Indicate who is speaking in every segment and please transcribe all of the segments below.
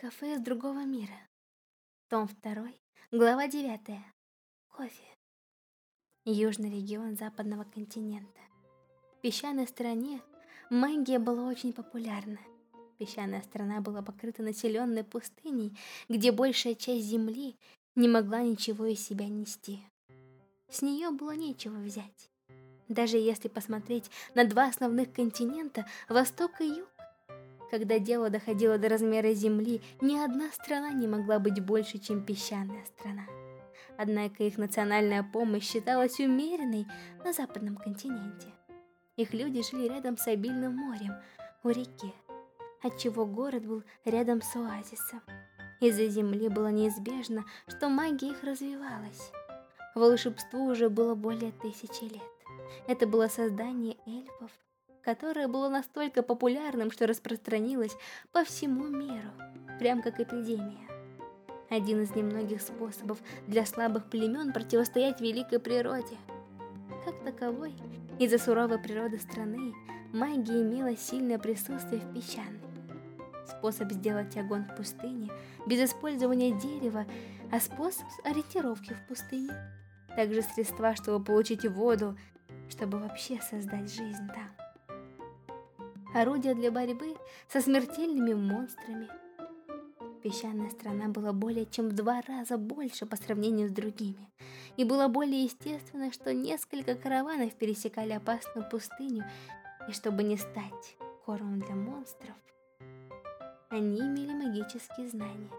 Speaker 1: Кафе из другого мира. Том 2, глава 9. Кофе. Южный регион западного континента. В песчаной стране магия была очень популярна. Песчаная страна была покрыта населенной пустыней, где большая часть земли не могла ничего из себя нести. С нее было нечего взять. Даже если посмотреть на два основных континента, Восток и Юг, когда дело доходило до размера Земли, ни одна страна не могла быть больше, чем песчаная страна. Однако их национальная помощь считалась умеренной на западном континенте. Их люди жили рядом с обильным морем, у реки, отчего город был рядом с оазисом. Из-за земли было неизбежно, что магия их развивалась. Волшебству уже было более тысячи лет. Это было создание эльфов, которое было настолько популярным, что распространилось по всему миру, прям как эпидемия. Один из немногих способов для слабых племен противостоять великой природе. Как таковой, из-за суровой природы страны, магия имела сильное присутствие в песчаной. Способ сделать огонь в пустыне без использования дерева, а способ ориентировки в пустыне. Также средства, чтобы получить воду, чтобы вообще создать жизнь там. Орудия для борьбы со смертельными монстрами. Песчаная страна была более чем в два раза больше по сравнению с другими, и было более естественно, что несколько караванов пересекали опасную пустыню, и чтобы не стать кормом для монстров, они имели магические знания.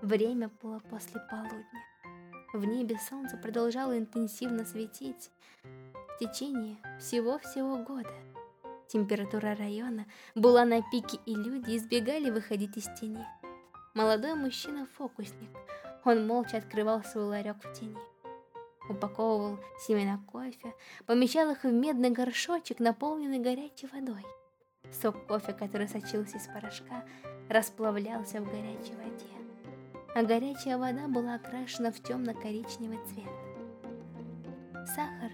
Speaker 1: Время было после полудня. В небе солнце продолжало интенсивно светить в течение всего-всего года. Температура района была на пике, и люди избегали выходить из тени. Молодой мужчина-фокусник. Он молча открывал свой ларек в тени. Упаковывал семена кофе, помещал их в медный горшочек, наполненный горячей водой. Сок кофе, который сочился из порошка, расплавлялся в горячей воде а горячая вода была окрашена в темно-коричневый цвет. Сахар,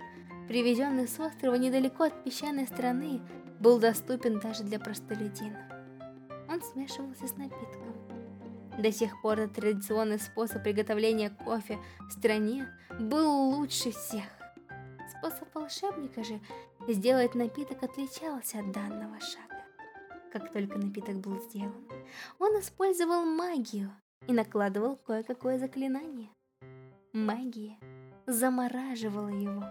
Speaker 1: привезенный с острова недалеко от песчаной страны, был доступен даже для простолюдинов. Он смешивался с напитком. До сих пор этот традиционный способ приготовления кофе в стране был лучше всех. Способ волшебника же сделать напиток отличался от данного шага. Как только напиток был сделан, он использовал магию, и накладывал кое-какое заклинание. Магия замораживала его.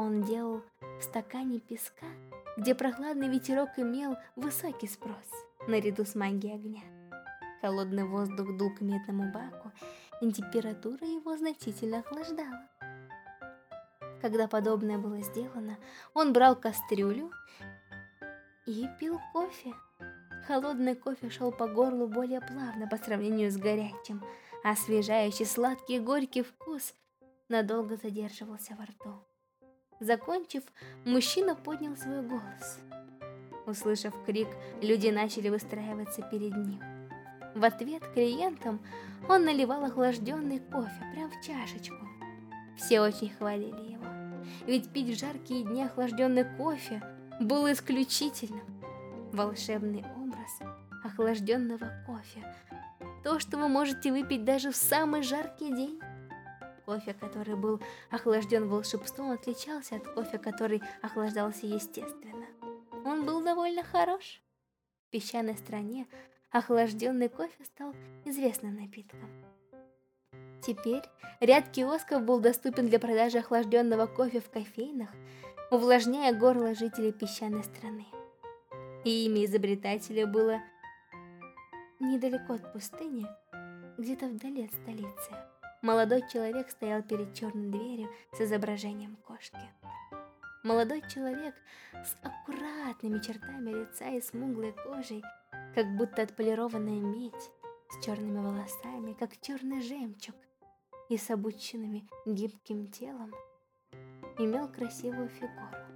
Speaker 1: Он делал в стакане песка, где прохладный ветерок имел высокий спрос, наряду с магией огня. Холодный воздух дул к медному баку, и температура его значительно охлаждала. Когда подобное было сделано, он брал кастрюлю и пил кофе. Холодный кофе шел по горлу более плавно по сравнению с горячим, а освежающий сладкий и горький вкус надолго задерживался во рту. Закончив, мужчина поднял свой голос. Услышав крик, люди начали выстраиваться перед ним. В ответ клиентам он наливал охлажденный кофе прямо в чашечку. Все очень хвалили его, ведь пить в жаркие дни охлажденный кофе было исключительным. Волшебный образ охлажденного кофе. То, что вы можете выпить даже в самый жаркий день. Кофе, который был охлажден волшебством, отличался от кофе, который охлаждался естественно. Он был довольно хорош. В песчаной стране охлажденный кофе стал известным напитком. Теперь ряд киосков был доступен для продажи охлажденного кофе в кофейнах, увлажняя горло жителей песчаной страны и имя изобретателя было недалеко от пустыни, где-то вдали от столицы. Молодой человек стоял перед черной дверью с изображением кошки. Молодой человек с аккуратными чертами лица и смуглой кожей, как будто отполированная медь, с черными волосами, как черный жемчуг, и с обученными гибким телом, имел красивую фигуру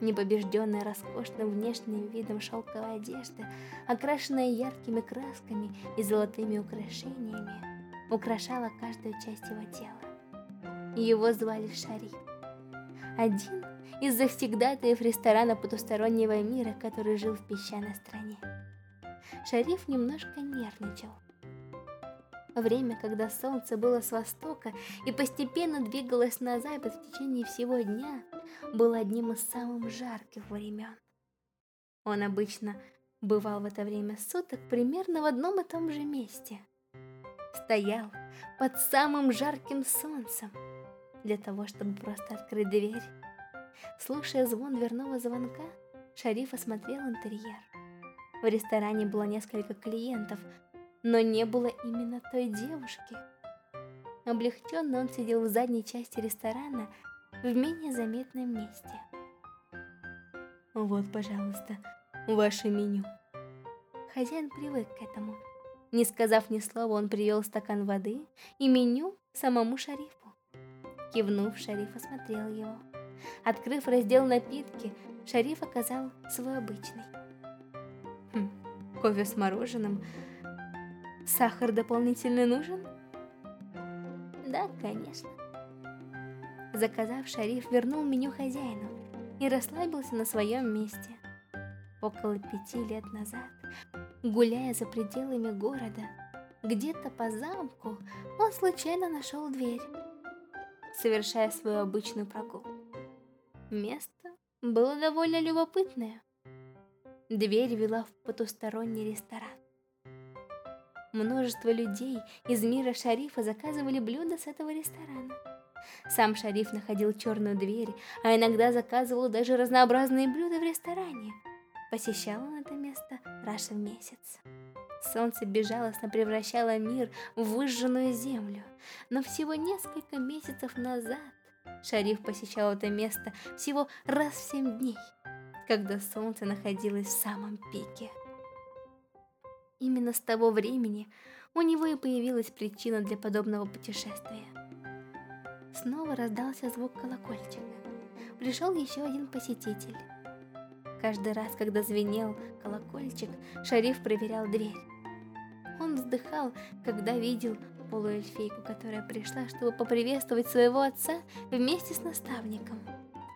Speaker 1: непобежденная роскошным внешним видом шелковой одежды, окрашенная яркими красками и золотыми украшениями, украшала каждую часть его тела. Его звали Шариф. Один из завсегдатаев ресторана потустороннего мира, который жил в песчаной стране. Шариф немножко нервничал. Время, когда солнце было с востока и постепенно двигалось на запад в течение всего дня, было одним из самых жарких времен. Он обычно бывал в это время суток примерно в одном и том же месте. Стоял под самым жарким солнцем для того, чтобы просто открыть дверь. Слушая звон дверного звонка, Шариф осмотрел интерьер. В ресторане было несколько клиентов, но не было именно той девушки. Облегченно он сидел в задней части ресторана в менее заметном месте.
Speaker 2: «Вот, пожалуйста, ваше меню».
Speaker 1: Хозяин привык к этому. Не сказав ни слова, он привел стакан воды и меню самому шарифу. Кивнув, шариф осмотрел его. Открыв раздел напитки, шариф оказал свой обычный.
Speaker 2: Хм, кофе с мороженым Сахар дополнительно нужен?
Speaker 1: Да, конечно. Заказав, шариф вернул меню хозяину и расслабился на своем месте. Около пяти лет назад, гуляя за пределами города, где-то по замку, он случайно нашел дверь, совершая свою обычную прогулку. Место было довольно любопытное. Дверь вела в потусторонний ресторан. Множество людей из мира шарифа заказывали блюда с этого ресторана. Сам шариф находил черную дверь, а иногда заказывал даже разнообразные блюда в ресторане. Посещал он это место раз в месяц. Солнце безжалостно превращало мир в выжженную землю, но всего несколько месяцев назад шариф посещал это место всего раз в семь дней, когда солнце находилось в самом пике. Именно с того времени у него и появилась причина для подобного путешествия. Снова раздался звук колокольчика. Пришел еще один посетитель. Каждый раз, когда звенел колокольчик, шариф проверял дверь. Он вздыхал, когда видел полуэльфейку, которая пришла, чтобы поприветствовать своего отца вместе с наставником.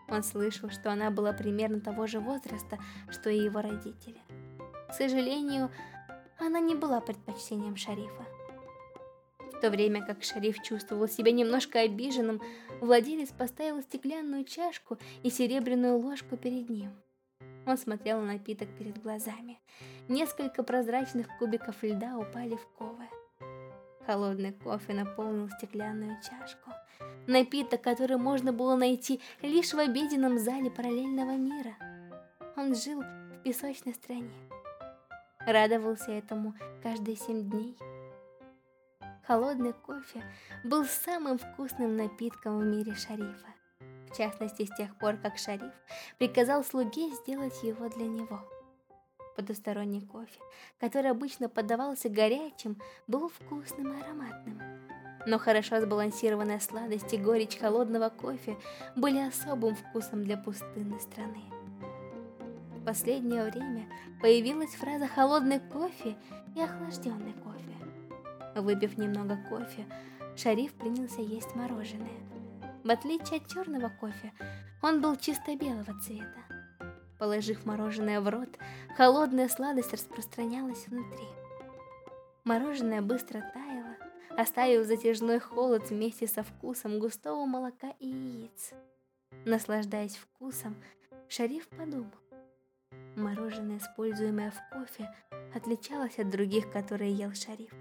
Speaker 1: Он слышал, что она была примерно того же возраста, что и его родители. К сожалению, она не была предпочтением шарифа. В то время как шариф чувствовал себя немножко обиженным, владелец поставил стеклянную чашку и серебряную ложку перед ним. Он смотрел на напиток перед глазами. Несколько прозрачных кубиков льда упали в ковы. Холодный кофе наполнил стеклянную чашку. Напиток, который можно было найти лишь в обеденном зале параллельного мира. Он жил в песочной стране радовался этому каждые семь дней. Холодный кофе был самым вкусным напитком в мире шарифа. В частности, с тех пор, как шариф приказал слуге сделать его для него. Потусторонний кофе, который обычно подавался горячим, был вкусным и ароматным. Но хорошо сбалансированная сладость и горечь холодного кофе были особым вкусом для пустынной страны последнее время появилась фраза «холодный кофе» и «охлажденный кофе». Выпив немного кофе, шариф принялся есть мороженое. В отличие от черного кофе, он был чисто белого цвета. Положив мороженое в рот, холодная сладость распространялась внутри. Мороженое быстро таяло, оставив затяжной холод вместе со вкусом густого молока и яиц. Наслаждаясь вкусом, Шариф подумал, Мороженое, используемое в кофе, отличалось от других, которые ел шариф.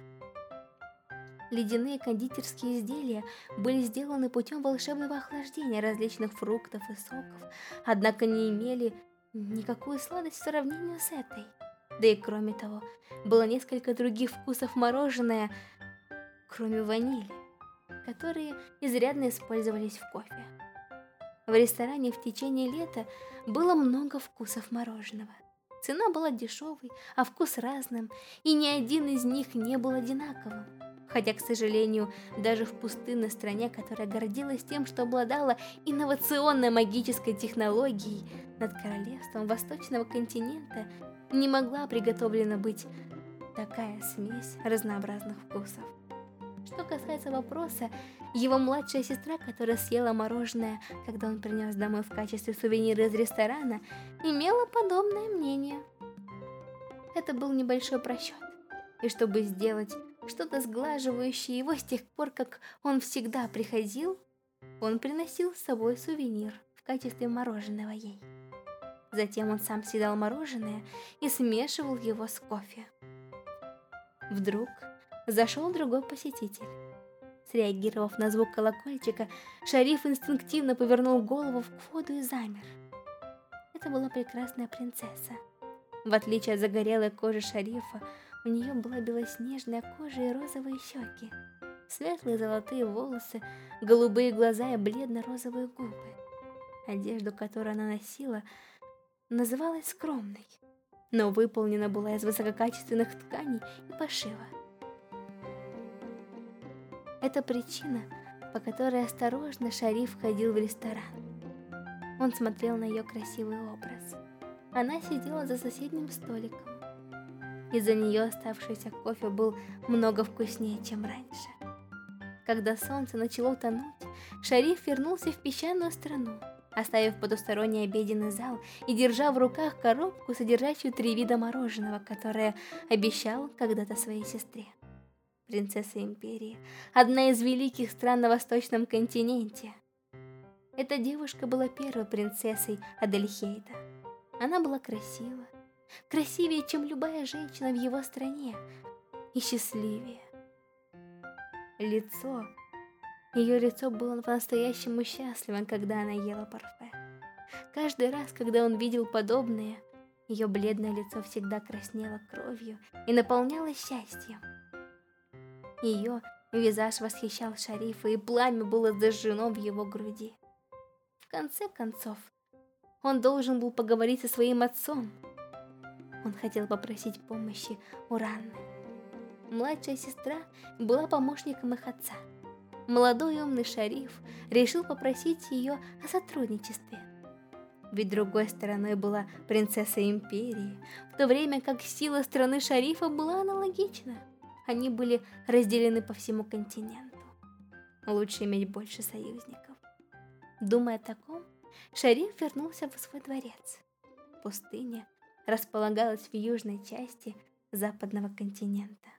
Speaker 1: Ледяные кондитерские изделия были сделаны путем волшебного охлаждения различных фруктов и соков, однако не имели никакую сладость в сравнении с этой. Да и кроме того, было несколько других вкусов мороженое, кроме ванили, которые изрядно использовались в кофе. В ресторане в течение лета было много вкусов мороженого. Цена была дешевой, а вкус разным, и ни один из них не был одинаковым. Хотя, к сожалению, даже в пустынной стране, которая гордилась тем, что обладала инновационной магической технологией, над королевством восточного континента не могла приготовлена быть такая смесь разнообразных вкусов. Что касается вопроса, его младшая сестра, которая съела мороженое, когда он принес домой в качестве сувенира из ресторана, имела подобное мнение. это был небольшой просчет. И чтобы сделать что-то сглаживающее его с тех пор, как он всегда приходил, он приносил с собой сувенир в качестве мороженого ей. Затем он сам съедал мороженое и смешивал его с кофе. Вдруг зашел другой посетитель. Среагировав на звук колокольчика, шариф инстинктивно повернул голову к входу и замер. Это была прекрасная принцесса. В отличие от загорелой кожи шарифа, у нее была белоснежная кожа и розовые щеки, светлые золотые волосы, голубые глаза и бледно-розовые губы. Одежду, которую она носила, называлась скромной, но выполнена была из высококачественных тканей и пошива. Это причина, по которой осторожно Шариф ходил в ресторан. Он смотрел на ее красивый образ. Она сидела за соседним столиком. Из-за нее оставшийся кофе был много вкуснее, чем раньше. Когда солнце начало тонуть, Шариф вернулся в песчаную страну, оставив потусторонний обеденный зал и держа в руках коробку, содержащую три вида мороженого, которое обещал когда-то своей сестре. Принцесса Империи, одна из великих стран на Восточном континенте. Эта девушка была первой принцессой Адельхейда. Она была красива, красивее, чем любая женщина в его стране, и счастливее. Лицо, ее лицо было по-настоящему счастливым, когда она ела парфе. Каждый раз, когда он видел подобное, ее бледное лицо всегда краснело кровью и наполнялось счастьем. Ее визаж восхищал шарифа, и пламя было зажжено в его груди. В конце концов, он должен был поговорить со своим отцом. Он хотел попросить помощи у Ранны. Младшая сестра была помощником их отца. Молодой умный шариф решил попросить ее о сотрудничестве. Ведь другой стороной была принцесса империи, в то время как сила страны шарифа была аналогична. Они были разделены по всему континенту. Лучше иметь больше союзников. Думая о таком, Шариф вернулся в свой дворец. Пустыня располагалась в южной части западного континента.